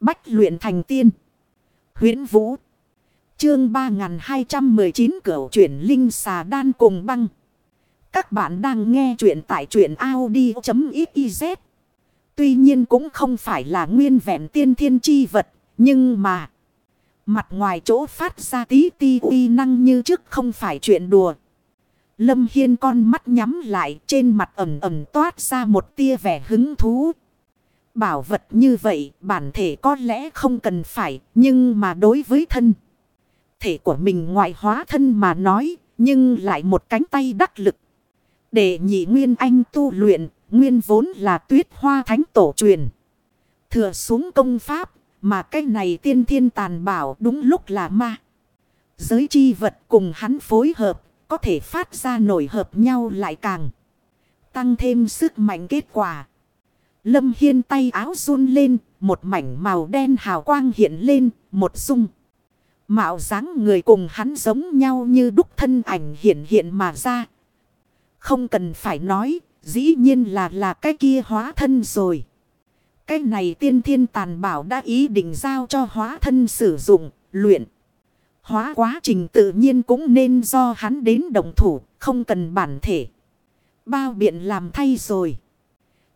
Bách luyện thành tiên. huyễn Vũ. Chương 3219 cửu chuyển linh xà đan cùng băng. Các bạn đang nghe truyện tại truyện Audi.xyz. Tuy nhiên cũng không phải là nguyên vẹn tiên thiên chi vật. Nhưng mà. Mặt ngoài chỗ phát ra tí ti uy năng như trước không phải chuyện đùa. Lâm Hiên con mắt nhắm lại, trên mặt ẩm ẩm toát ra một tia vẻ hứng thú. Bảo vật như vậy, bản thể có lẽ không cần phải, nhưng mà đối với thân. Thể của mình ngoại hóa thân mà nói, nhưng lại một cánh tay đắc lực. Để nhị nguyên anh tu luyện, nguyên vốn là tuyết hoa thánh tổ truyền. Thừa xuống công pháp, mà cái này tiên thiên tàn bảo đúng lúc là ma. Giới chi vật cùng hắn phối hợp, có thể phát ra nổi hợp nhau lại càng. Tăng thêm sức mạnh kết quả. Lâm Hiên tay áo run lên, một mảnh màu đen hào quang hiện lên, một dung. Mạo dáng người cùng hắn giống nhau như đúc thân ảnh hiện hiện mà ra. Không cần phải nói, dĩ nhiên là là cái kia hóa thân rồi. Cái này tiên thiên tàn bảo đã ý định giao cho hóa thân sử dụng, luyện. Hóa quá trình tự nhiên cũng nên do hắn đến đồng thủ, không cần bản thể. Bao biện làm thay rồi.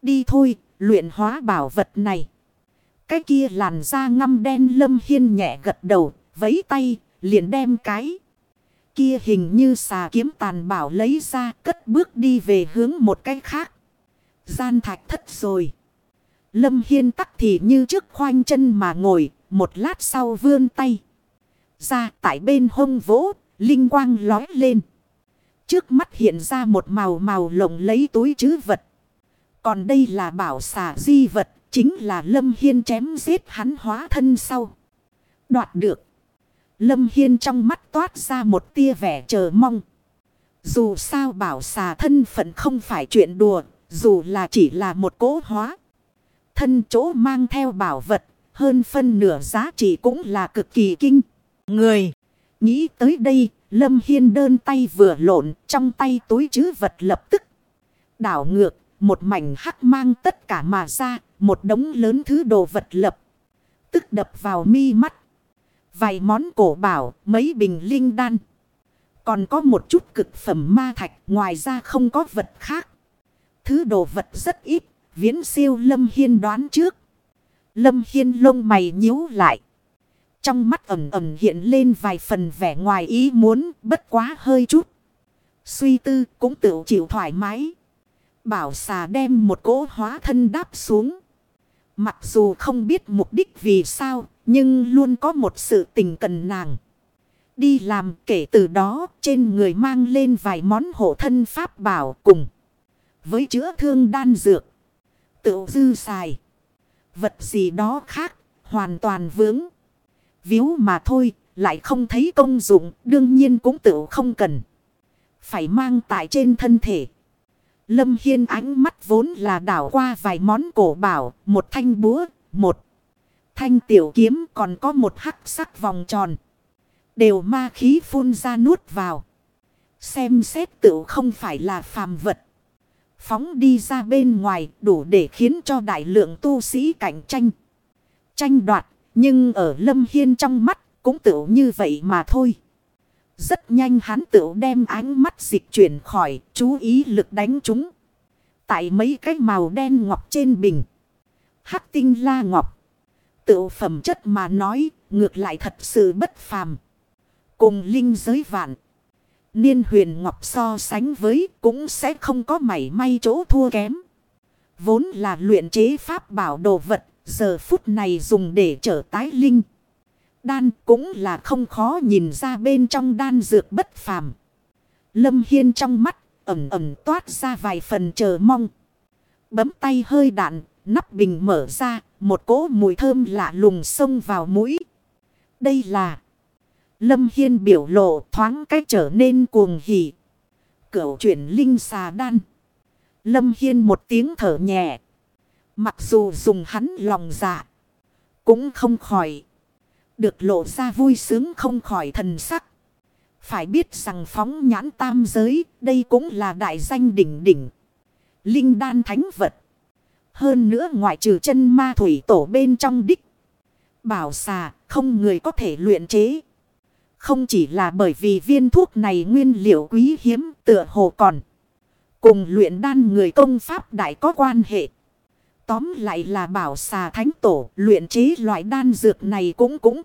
Đi thôi, luyện hóa bảo vật này. Cái kia làn da ngăm đen lâm hiên nhẹ gật đầu, vấy tay, liền đem cái. Kia hình như xà kiếm tàn bảo lấy ra, cất bước đi về hướng một cái khác. Gian thạch thất rồi. Lâm Hiên tắc thì như trước khoanh chân mà ngồi, một lát sau vươn tay. Ra tại bên hông vỗ, linh quang lói lên. Trước mắt hiện ra một màu màu lộng lấy túi chứ vật. Còn đây là bảo xà di vật, chính là Lâm Hiên chém giết hắn hóa thân sau. Đoạt được. Lâm Hiên trong mắt toát ra một tia vẻ chờ mong. Dù sao bảo xà thân phận không phải chuyện đùa, dù là chỉ là một cố hóa. Thân chỗ mang theo bảo vật, hơn phân nửa giá trị cũng là cực kỳ kinh. Người, nghĩ tới đây, Lâm Hiên đơn tay vừa lộn, trong tay túi chứ vật lập tức. Đảo ngược, một mảnh hắc mang tất cả mà ra, một đống lớn thứ đồ vật lập. Tức đập vào mi mắt. Vài món cổ bảo, mấy bình linh đan. Còn có một chút cực phẩm ma thạch, ngoài ra không có vật khác. Thứ đồ vật rất ít, viễn siêu Lâm Hiên đoán trước. Lâm Hiên lông mày nhíu lại. Trong mắt ẩm ẩm hiện lên vài phần vẻ ngoài ý muốn, bất quá hơi chút. Suy tư cũng tự chịu thoải mái. Bảo xà đem một cỗ hóa thân đáp xuống. Mặc dù không biết mục đích vì sao, nhưng luôn có một sự tình cần nàng. Đi làm kể từ đó trên người mang lên vài món hộ thân pháp bảo cùng. Với chữa thương đan dược. Tự dư xài. Vật gì đó khác, hoàn toàn vướng. Víu mà thôi, lại không thấy công dụng, đương nhiên cũng tự không cần. Phải mang tại trên thân thể. Lâm Hiên ánh mắt vốn là đảo qua vài món cổ bảo, một thanh búa, một thanh tiểu kiếm còn có một hắc sắc vòng tròn. Đều ma khí phun ra nuốt vào. Xem xét tựu không phải là phàm vật. Phóng đi ra bên ngoài đủ để khiến cho đại lượng tu sĩ cạnh tranh. Tranh đoạt, nhưng ở Lâm Hiên trong mắt cũng tựu như vậy mà thôi. Rất nhanh hắn tự đem ánh mắt dịch chuyển khỏi, chú ý lực đánh chúng. Tại mấy cái màu đen ngọc trên bình. Hắc tinh la ngọc. Tự phẩm chất mà nói, ngược lại thật sự bất phàm. Cùng linh giới vạn. Niên huyền ngọc so sánh với cũng sẽ không có mảy may chỗ thua kém. Vốn là luyện chế pháp bảo đồ vật, giờ phút này dùng để trở tái linh. Đan cũng là không khó nhìn ra bên trong đan dược bất phàm. Lâm Hiên trong mắt ẩm ẩm toát ra vài phần chờ mong. Bấm tay hơi đạn, nắp bình mở ra, một cỗ mùi thơm lạ lùng xông vào mũi. Đây là... Lâm Hiên biểu lộ thoáng cách trở nên cuồng hỉ. Cửu chuyển linh xà đan. Lâm Hiên một tiếng thở nhẹ. Mặc dù dùng hắn lòng dạ. Cũng không khỏi. Được lộ ra vui sướng không khỏi thần sắc. Phải biết rằng phóng nhãn tam giới. Đây cũng là đại danh đỉnh đỉnh. Linh đan thánh vật. Hơn nữa ngoại trừ chân ma thủy tổ bên trong đích. Bảo xà, không người có thể luyện chế. Không chỉ là bởi vì viên thuốc này nguyên liệu quý hiếm tựa hồ còn. Cùng luyện đan người công pháp đại có quan hệ. Tóm lại là bảo xà thánh tổ luyện chế loại đan dược này cũng cũng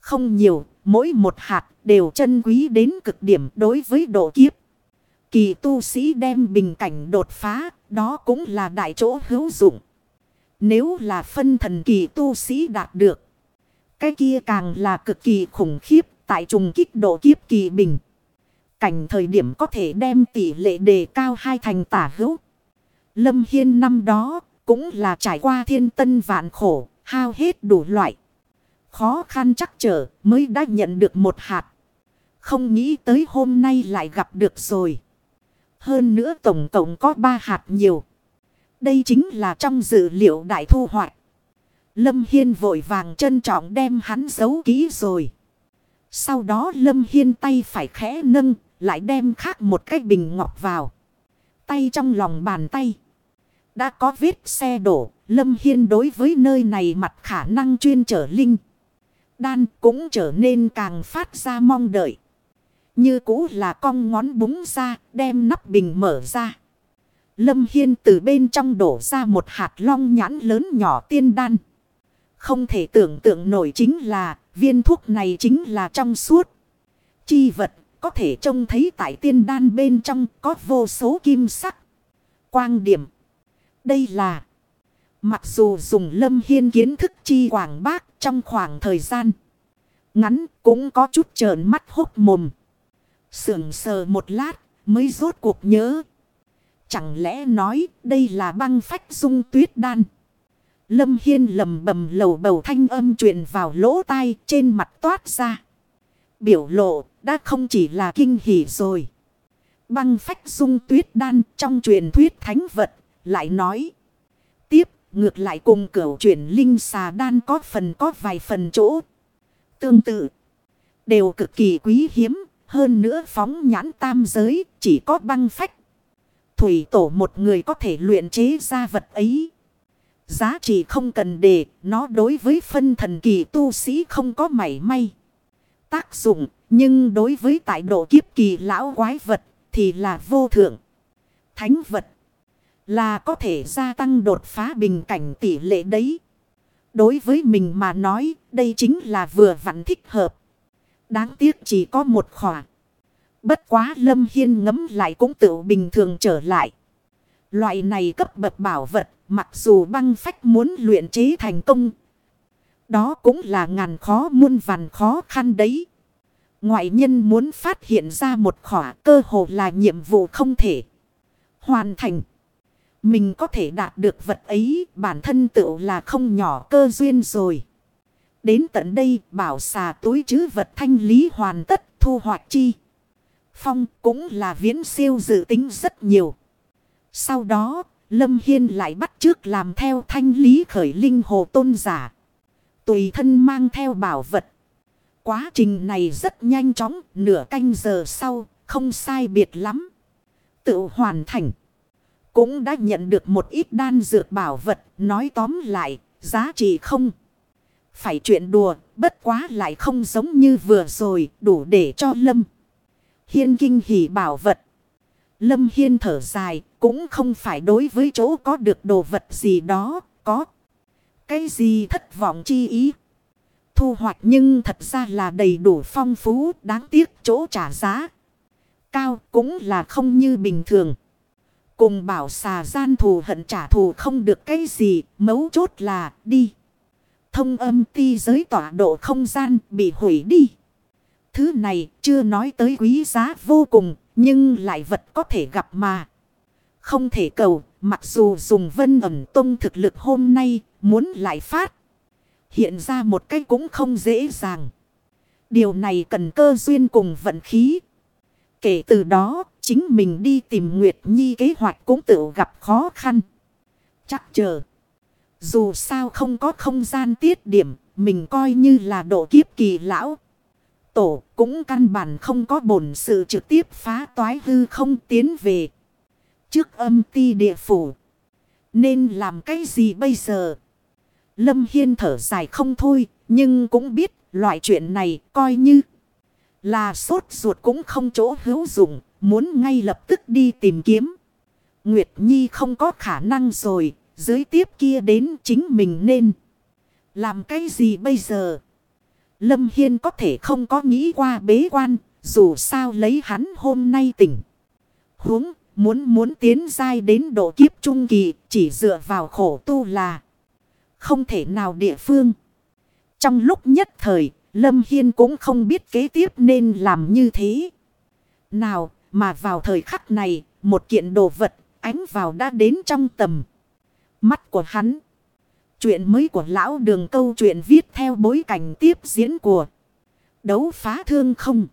không nhiều. Mỗi một hạt đều chân quý đến cực điểm đối với độ kiếp. Kỳ tu sĩ đem bình cảnh đột phá, đó cũng là đại chỗ hữu dụng. Nếu là phân thần kỳ tu sĩ đạt được, cái kia càng là cực kỳ khủng khiếp tại trùng kích độ kiếp kỳ bình. Cảnh thời điểm có thể đem tỷ lệ đề cao hai thành tả hữu. Lâm Hiên năm đó cũng là trải qua thiên tân vạn khổ, hao hết đủ loại. Khó khăn chắc trở mới đã nhận được một hạt. Không nghĩ tới hôm nay lại gặp được rồi. Hơn nữa tổng cộng có ba hạt nhiều. Đây chính là trong dự liệu đại thu hoạch. Lâm Hiên vội vàng trân trọng đem hắn giấu kỹ rồi. Sau đó Lâm Hiên tay phải khẽ nâng, lại đem khác một cái bình ngọc vào. Tay trong lòng bàn tay. Đã có vết xe đổ, Lâm Hiên đối với nơi này mặt khả năng chuyên trở linh. Đan cũng trở nên càng phát ra mong đợi. Như cũ là cong ngón búng ra, đem nắp bình mở ra. Lâm Hiên từ bên trong đổ ra một hạt long nhãn lớn nhỏ tiên đan. Không thể tưởng tượng nổi chính là viên thuốc này chính là trong suốt. Chi vật có thể trông thấy tại tiên đan bên trong có vô số kim sắc. Quang điểm. Đây là, mặc dù dùng lâm hiên kiến thức chi quảng bác trong khoảng thời gian, ngắn cũng có chút trợn mắt hốt mồm. Sưởng sờ một lát mới rốt cuộc nhớ. Chẳng lẽ nói đây là băng phách dung tuyết đan. Lâm Hiên lầm bầm lầu bầu thanh âm truyền vào lỗ tai trên mặt toát ra. Biểu lộ đã không chỉ là kinh hỉ rồi. Băng phách dung tuyết đan trong truyền thuyết thánh vật lại nói. Tiếp ngược lại cùng cửu chuyển linh xà đan có phần có vài phần chỗ. Tương tự đều cực kỳ quý hiếm. Hơn nữa phóng nhãn tam giới chỉ có băng phách. Thủy tổ một người có thể luyện chế ra vật ấy. Giá trị không cần để, nó đối với phân thần kỳ tu sĩ không có mảy may. Tác dụng, nhưng đối với tại độ kiếp kỳ lão quái vật thì là vô thượng. Thánh vật là có thể gia tăng đột phá bình cảnh tỷ lệ đấy. Đối với mình mà nói, đây chính là vừa vặn thích hợp. Đáng tiếc chỉ có một khỏa. Bất quá Lâm Hiên ngấm lại cũng tự bình thường trở lại. Loại này cấp bậc bảo vật Mặc dù băng phách muốn luyện chế thành công. Đó cũng là ngàn khó muôn vàn khó khăn đấy. Ngoại nhân muốn phát hiện ra một khỏa cơ hồ là nhiệm vụ không thể hoàn thành. Mình có thể đạt được vật ấy bản thân tự là không nhỏ cơ duyên rồi. Đến tận đây bảo xà túi chứ vật thanh lý hoàn tất thu hoạch chi. Phong cũng là viễn siêu dự tính rất nhiều. Sau đó Lâm Hiên lại bắt trước làm theo thanh lý khởi linh hồ tôn giả. Tùy thân mang theo bảo vật. Quá trình này rất nhanh chóng, nửa canh giờ sau, không sai biệt lắm. Tự hoàn thành. Cũng đã nhận được một ít đan dược bảo vật, nói tóm lại, giá trị không. Phải chuyện đùa, bất quá lại không giống như vừa rồi, đủ để cho Lâm. Hiên kinh hỉ bảo vật. Lâm Hiên thở dài, cũng không phải đối với chỗ có được đồ vật gì đó, có. Cái gì thất vọng chi ý. Thu hoạch nhưng thật ra là đầy đủ phong phú, đáng tiếc chỗ trả giá. Cao cũng là không như bình thường. Cùng bảo xà gian thù hận trả thù không được cái gì, mấu chốt là đi. Thông âm ti giới tọa độ không gian bị hủy đi. Thứ này chưa nói tới quý giá vô cùng, nhưng lại vật có thể gặp mà. Không thể cầu, mặc dù dùng vân ẩm tông thực lực hôm nay, muốn lại phát. Hiện ra một cách cũng không dễ dàng. Điều này cần cơ duyên cùng vận khí. Kể từ đó, chính mình đi tìm Nguyệt Nhi kế hoạch cũng tự gặp khó khăn. Chắc chờ. Dù sao không có không gian tiết điểm, mình coi như là độ kiếp kỳ lão. Tổ cũng căn bản không có bổn sự trực tiếp phá toái hư không tiến về. Trước âm ti địa phủ. Nên làm cái gì bây giờ? Lâm Hiên thở dài không thôi. Nhưng cũng biết loại chuyện này coi như là sốt ruột cũng không chỗ hữu dụng. Muốn ngay lập tức đi tìm kiếm. Nguyệt Nhi không có khả năng rồi. Dưới tiếp kia đến chính mình nên. Làm cái gì bây giờ? Lâm Hiên có thể không có nghĩ qua bế quan. Dù sao lấy hắn hôm nay tỉnh. Huống, muốn muốn tiến dai đến độ kiếp trung kỳ. Chỉ dựa vào khổ tu là. Không thể nào địa phương. Trong lúc nhất thời. Lâm Hiên cũng không biết kế tiếp nên làm như thế. Nào mà vào thời khắc này. Một kiện đồ vật, ánh vào đã đến trong tầm. Mắt của hắn. Chuyện mới của lão đường câu chuyện viết theo bối cảnh tiếp diễn của đấu phá thương không.